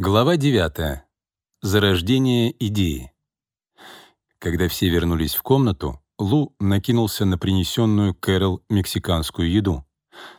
Глава 9. Зарождение идеи. Когда все вернулись в комнату, Лу накинулся на принесенную Кэрол мексиканскую еду.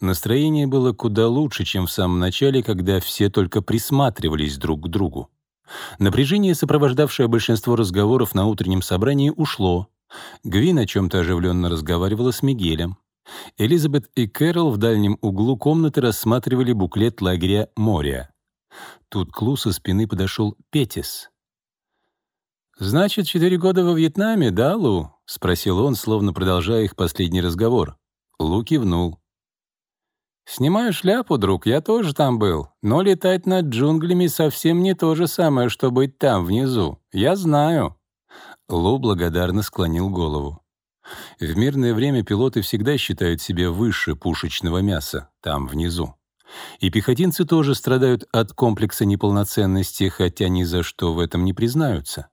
Настроение было куда лучше, чем в самом начале, когда все только присматривались друг к другу. Напряжение, сопровождавшее большинство разговоров на утреннем собрании, ушло. Гвин о чем-то оживленно разговаривала с Мигелем. Элизабет и Кэрол в дальнем углу комнаты рассматривали буклет лагеря «Моря». Тут к Лу со спины подошел Петис. «Значит, четыре года во Вьетнаме, да, Лу?» — спросил он, словно продолжая их последний разговор. Лу кивнул. «Снимаю шляпу, друг, я тоже там был. Но летать над джунглями совсем не то же самое, что быть там, внизу. Я знаю». Лу благодарно склонил голову. В мирное время пилоты всегда считают себя выше пушечного мяса, там, внизу. И пехотинцы тоже страдают от комплекса неполноценности, хотя ни за что в этом не признаются.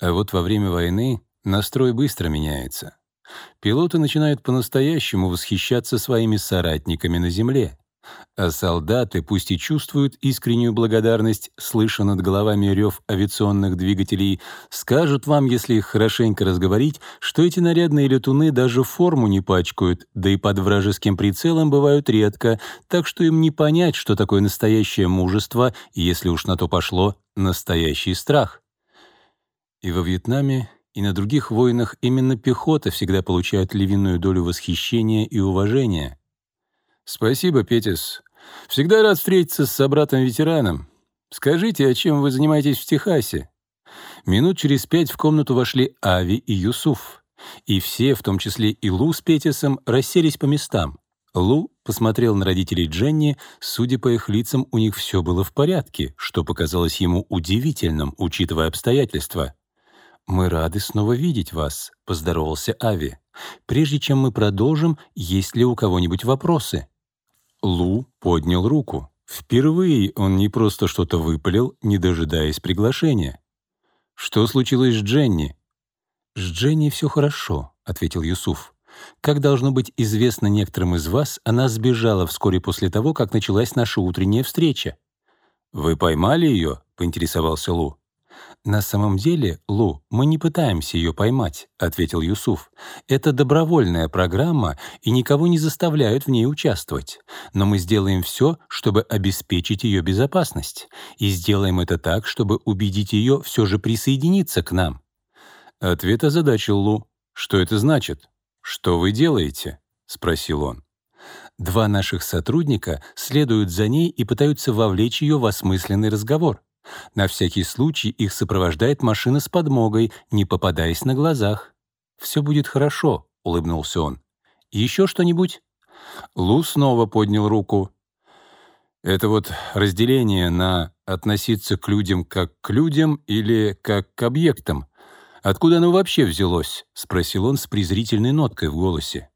А вот во время войны настрой быстро меняется. Пилоты начинают по-настоящему восхищаться своими соратниками на земле. А солдаты, пусть и чувствуют искреннюю благодарность, слыша над головами рев авиационных двигателей, скажут вам, если их хорошенько разговорить, что эти нарядные летуны даже форму не пачкают, да и под вражеским прицелом бывают редко, так что им не понять, что такое настоящее мужество, и, если уж на то пошло, настоящий страх. И во Вьетнаме, и на других войнах именно пехота всегда получает львиную долю восхищения и уважения — «Спасибо, Петис. Всегда рад встретиться с собратом-ветераном. Скажите, а чем вы занимаетесь в Техасе?» Минут через пять в комнату вошли Ави и Юсуф. И все, в том числе и Лу с Петисом, расселись по местам. Лу посмотрел на родителей Дженни, судя по их лицам, у них все было в порядке, что показалось ему удивительным, учитывая обстоятельства. «Мы рады снова видеть вас», — поздоровался Ави. «Прежде чем мы продолжим, есть ли у кого-нибудь вопросы?» Лу поднял руку. Впервые он не просто что-то выпалил, не дожидаясь приглашения. «Что случилось с Дженни?» «С Дженни все хорошо», — ответил Юсуф. «Как должно быть известно некоторым из вас, она сбежала вскоре после того, как началась наша утренняя встреча». «Вы поймали ее?» — поинтересовался Лу. «На самом деле, Лу, мы не пытаемся ее поймать», — ответил Юсуф. «Это добровольная программа, и никого не заставляют в ней участвовать. Но мы сделаем все, чтобы обеспечить ее безопасность. И сделаем это так, чтобы убедить ее все же присоединиться к нам». Ответ озадачил Лу. «Что это значит? Что вы делаете?» — спросил он. Два наших сотрудника следуют за ней и пытаются вовлечь ее в осмысленный разговор. На всякий случай их сопровождает машина с подмогой, не попадаясь на глазах. «Все будет хорошо», — улыбнулся он. «Еще что-нибудь?» Лу снова поднял руку. «Это вот разделение на относиться к людям как к людям или как к объектам. Откуда оно вообще взялось?» — спросил он с презрительной ноткой в голосе.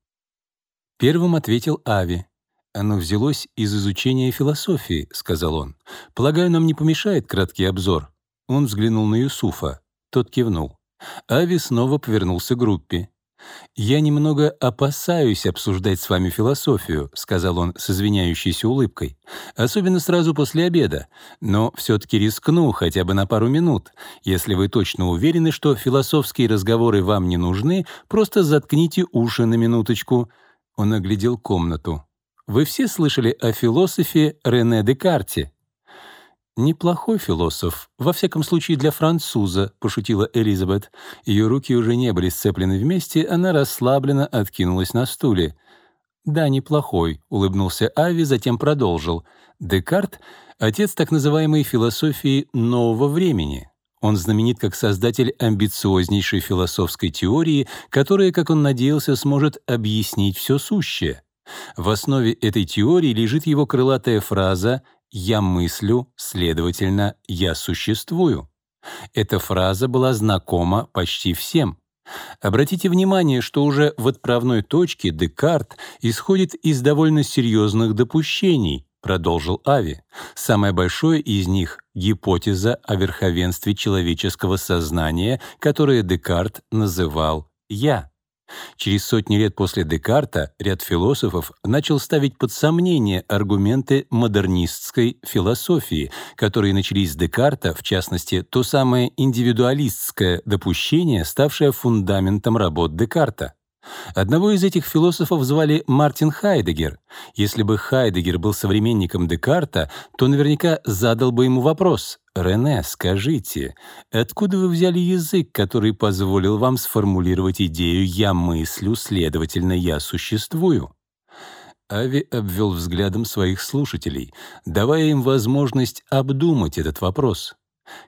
Первым ответил Ави. «Оно взялось из изучения философии», — сказал он. «Полагаю, нам не помешает краткий обзор». Он взглянул на Юсуфа. Тот кивнул. Ави снова повернулся к группе. «Я немного опасаюсь обсуждать с вами философию», — сказал он с извиняющейся улыбкой. «Особенно сразу после обеда. Но все-таки рискну хотя бы на пару минут. Если вы точно уверены, что философские разговоры вам не нужны, просто заткните уши на минуточку». Он оглядел комнату. Вы все слышали о философе Рене Декарте? «Неплохой философ, во всяком случае для француза», — пошутила Элизабет. Ее руки уже не были сцеплены вместе, она расслабленно откинулась на стуле. «Да, неплохой», — улыбнулся Ави, затем продолжил. «Декарт — отец так называемой философии нового времени. Он знаменит как создатель амбициознейшей философской теории, которая, как он надеялся, сможет объяснить все сущее. В основе этой теории лежит его крылатая фраза «я мыслю, следовательно, я существую». Эта фраза была знакома почти всем. Обратите внимание, что уже в отправной точке Декарт исходит из довольно серьезных допущений, продолжил Ави. Самое большое из них — гипотеза о верховенстве человеческого сознания, которое Декарт называл «я». Через сотни лет после Декарта ряд философов начал ставить под сомнение аргументы модернистской философии, которые начались с Декарта, в частности, то самое индивидуалистское допущение, ставшее фундаментом работ Декарта. Одного из этих философов звали Мартин Хайдегер. Если бы Хайдегер был современником Декарта, то наверняка задал бы ему вопрос «Рене, скажите, откуда вы взяли язык, который позволил вам сформулировать идею «я мыслю, следовательно, я существую»?» Ави обвел взглядом своих слушателей, давая им возможность обдумать этот вопрос.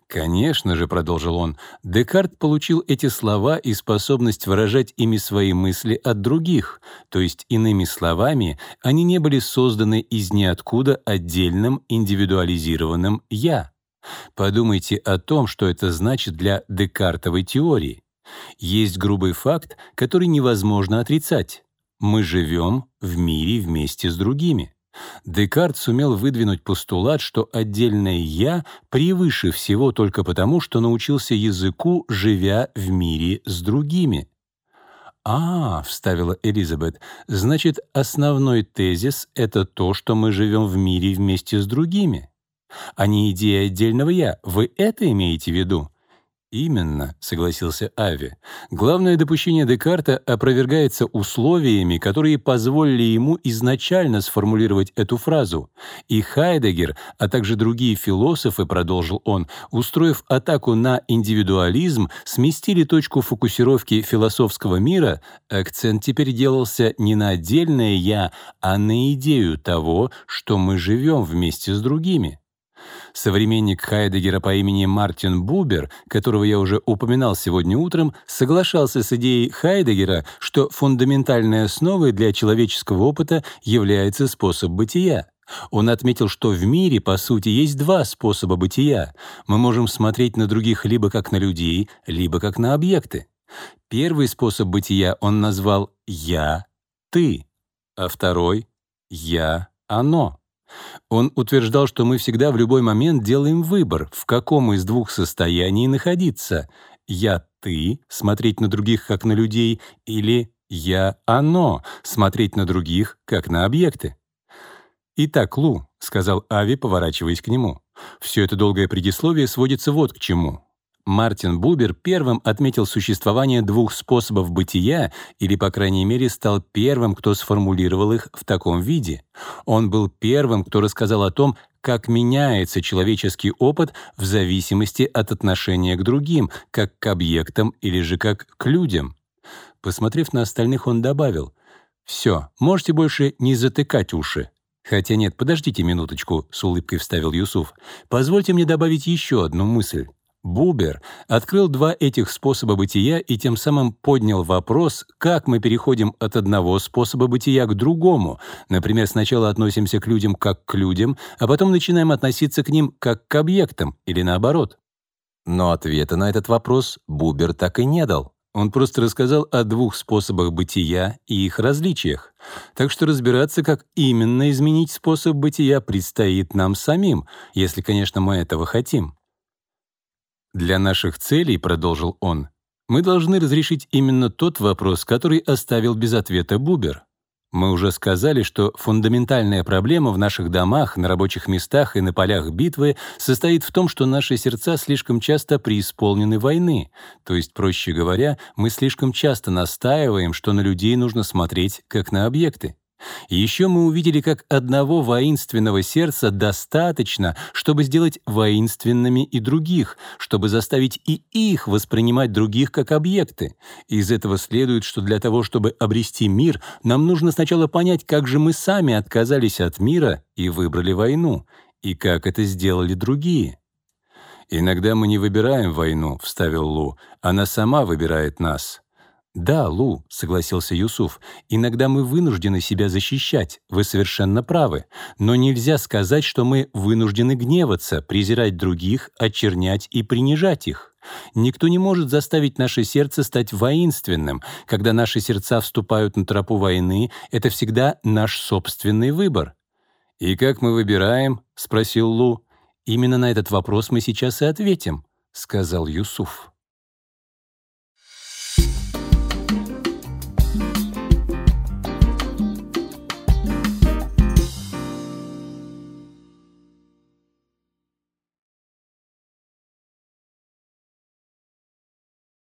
Конечно же, продолжил он, Декарт получил эти слова и способность выражать ими свои мысли от других, то есть иными словами, они не были созданы из ниоткуда отдельным индивидуализированным я. Подумайте о том, что это значит для Декартовой теории. Есть грубый факт, который невозможно отрицать. Мы живем в мире вместе с другими. Декарт сумел выдвинуть постулат, что отдельное «я» превыше всего только потому, что научился языку, живя в мире с другими. «А, — вставила Элизабет, — значит, основной тезис — это то, что мы живем в мире вместе с другими, а не идея отдельного «я». Вы это имеете в виду?» «Именно», — согласился Ави. «Главное допущение Декарта опровергается условиями, которые позволили ему изначально сформулировать эту фразу. И Хайдегер, а также другие философы, продолжил он, устроив атаку на индивидуализм, сместили точку фокусировки философского мира, акцент теперь делался не на отдельное «я», а на идею того, что мы живем вместе с другими». Современник Хайдегера по имени Мартин Бубер, которого я уже упоминал сегодня утром, соглашался с идеей Хайдегера, что фундаментальной основой для человеческого опыта является способ бытия. Он отметил, что в мире, по сути, есть два способа бытия. Мы можем смотреть на других либо как на людей, либо как на объекты. Первый способ бытия он назвал «я», «ты», а второй — «я», «оно». Он утверждал, что мы всегда в любой момент делаем выбор, в каком из двух состояний находиться. «Я-ты» — смотреть на других как на людей, или «я-оно» — смотреть на других как на объекты. «Итак, Лу», — сказал Ави, поворачиваясь к нему, — «все это долгое предисловие сводится вот к чему. Мартин Бубер первым отметил существование двух способов бытия или, по крайней мере, стал первым, кто сформулировал их в таком виде. Он был первым, кто рассказал о том, как меняется человеческий опыт в зависимости от отношения к другим, как к объектам или же как к людям. Посмотрев на остальных, он добавил, «Все, можете больше не затыкать уши». «Хотя нет, подождите минуточку», — с улыбкой вставил Юсуф. «Позвольте мне добавить еще одну мысль. Бубер открыл два этих способа бытия и тем самым поднял вопрос, как мы переходим от одного способа бытия к другому. Например, сначала относимся к людям как к людям, а потом начинаем относиться к ним как к объектам, или наоборот. Но ответа на этот вопрос Бубер так и не дал. Он просто рассказал о двух способах бытия и их различиях. Так что разбираться, как именно изменить способ бытия, предстоит нам самим, если, конечно, мы этого хотим. Для наших целей, продолжил он, мы должны разрешить именно тот вопрос, который оставил без ответа Бубер. Мы уже сказали, что фундаментальная проблема в наших домах, на рабочих местах и на полях битвы состоит в том, что наши сердца слишком часто преисполнены войны. То есть, проще говоря, мы слишком часто настаиваем, что на людей нужно смотреть как на объекты. Еще мы увидели, как одного воинственного сердца достаточно, чтобы сделать воинственными и других, чтобы заставить и их воспринимать других как объекты. Из этого следует, что для того, чтобы обрести мир, нам нужно сначала понять, как же мы сами отказались от мира и выбрали войну, и как это сделали другие. «Иногда мы не выбираем войну», — вставил Лу, — «она сама выбирает нас». «Да, Лу», — согласился Юсуф, — «иногда мы вынуждены себя защищать, вы совершенно правы, но нельзя сказать, что мы вынуждены гневаться, презирать других, очернять и принижать их. Никто не может заставить наше сердце стать воинственным. Когда наши сердца вступают на тропу войны, это всегда наш собственный выбор». «И как мы выбираем?» — спросил Лу. «Именно на этот вопрос мы сейчас и ответим», — сказал Юсуф.